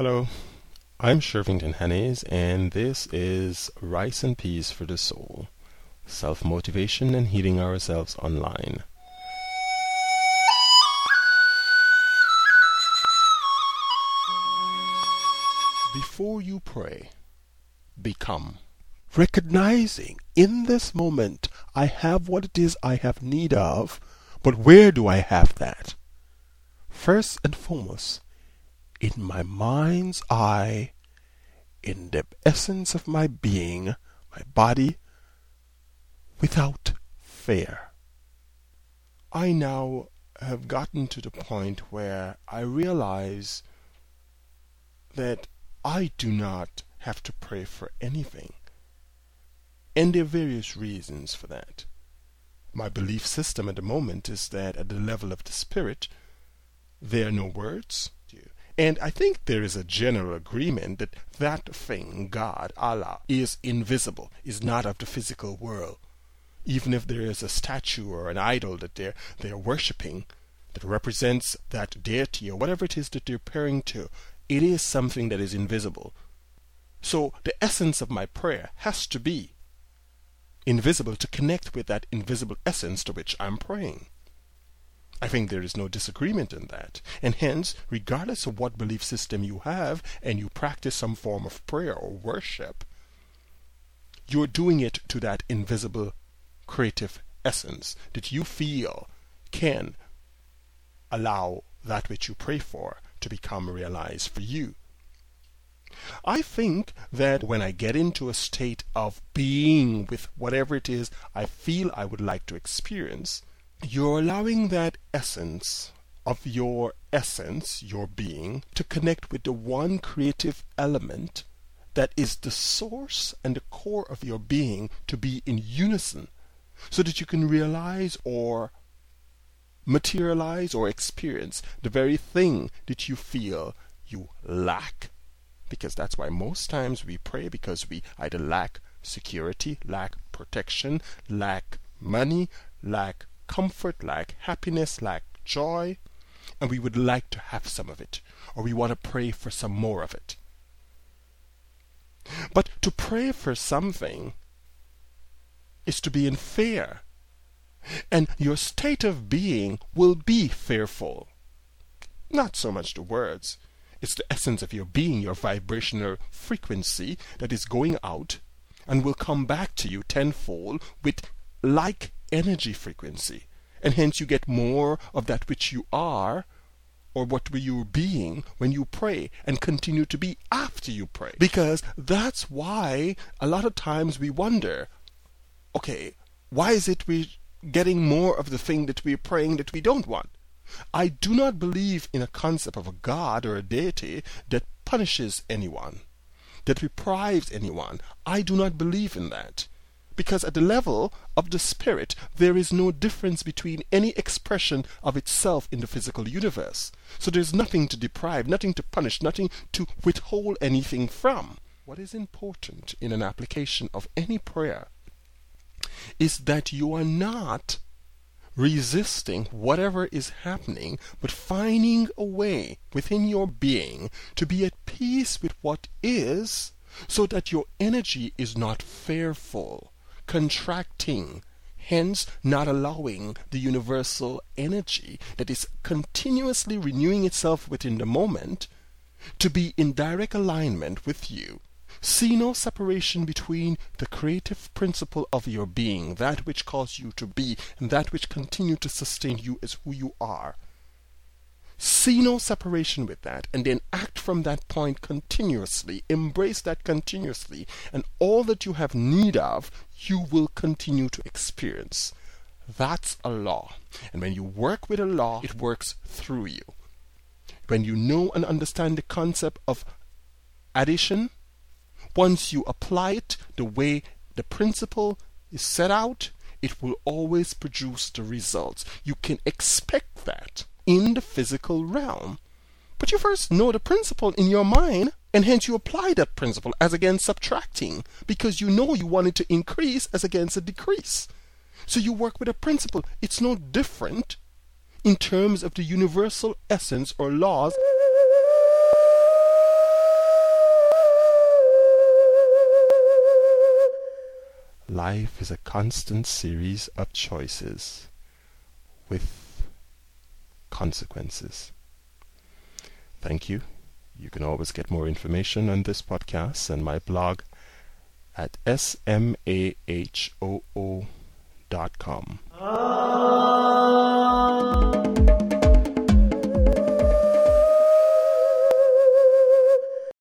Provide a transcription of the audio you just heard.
Hello, I'm Shervington Hannes, and this is Rice and Peas for the Soul Self Motivation and Healing Ourselves Online. Before you pray, become. Recognizing in this moment I have what it is I have need of, but where do I have that? First and foremost, in my mind's eye, in the essence of my being, my body, without fear. I now have gotten to the point where I realize that I do not have to pray for anything. And there are various reasons for that. My belief system at the moment is that at the level of the spirit, there are no words, and I think there is a general agreement that that thing, God, Allah, is invisible, is not of the physical world. Even if there is a statue or an idol that they're, they're worshipping that represents that deity or whatever it is that they're praying to, it is something that is invisible. So the essence of my prayer has to be invisible to connect with that invisible essence to which I'm praying. I think there is no disagreement in that. And hence, regardless of what belief system you have and you practice some form of prayer or worship, you're doing it to that invisible creative essence that you feel can allow that which you pray for to become realized for you. I think that when I get into a state of being with whatever it is I feel I would like to experience, you're allowing that essence of your essence, your being, to connect with the one creative element that is the source and the core of your being to be in unison so that you can realize or materialize or experience the very thing that you feel you lack. Because that's why most times we pray because we either lack security, lack protection, lack money, lack comfort, like, happiness, like, joy, and we would like to have some of it, or we want to pray for some more of it. But to pray for something is to be in fear, and your state of being will be fearful. Not so much the words, it's the essence of your being, your vibrational frequency that is going out and will come back to you tenfold with like energy frequency. And hence you get more of that which you are or what were you being when you pray and continue to be after you pray. Because that's why a lot of times we wonder, okay, why is it we're getting more of the thing that we're praying that we don't want? I do not believe in a concept of a God or a deity that punishes anyone, that deprives anyone. I do not believe in that because at the level of the spirit there is no difference between any expression of itself in the physical universe. So there's nothing to deprive, nothing to punish, nothing to withhold anything from. What is important in an application of any prayer is that you are not resisting whatever is happening, but finding a way within your being to be at peace with what is, so that your energy is not fearful, contracting, hence not allowing the universal energy that is continuously renewing itself within the moment to be in direct alignment with you. See no separation between the creative principle of your being, that which caused you to be, and that which continue to sustain you as who you are. See no separation with that, and then act from that point continuously. Embrace that continuously, and all that you have need of, you will continue to experience. That's a law. And when you work with a law, it works through you. When you know and understand the concept of addition, once you apply it the way the principle is set out, it will always produce the results. You can expect that in the physical realm. But you first know the principle in your mind, and hence you apply that principle as against subtracting, because you know you wanted to increase as against a decrease. So you work with a principle. It's no different in terms of the universal essence or laws. Life is a constant series of choices with consequences. Thank you. You can always get more information on this podcast and my blog at smahoo.com.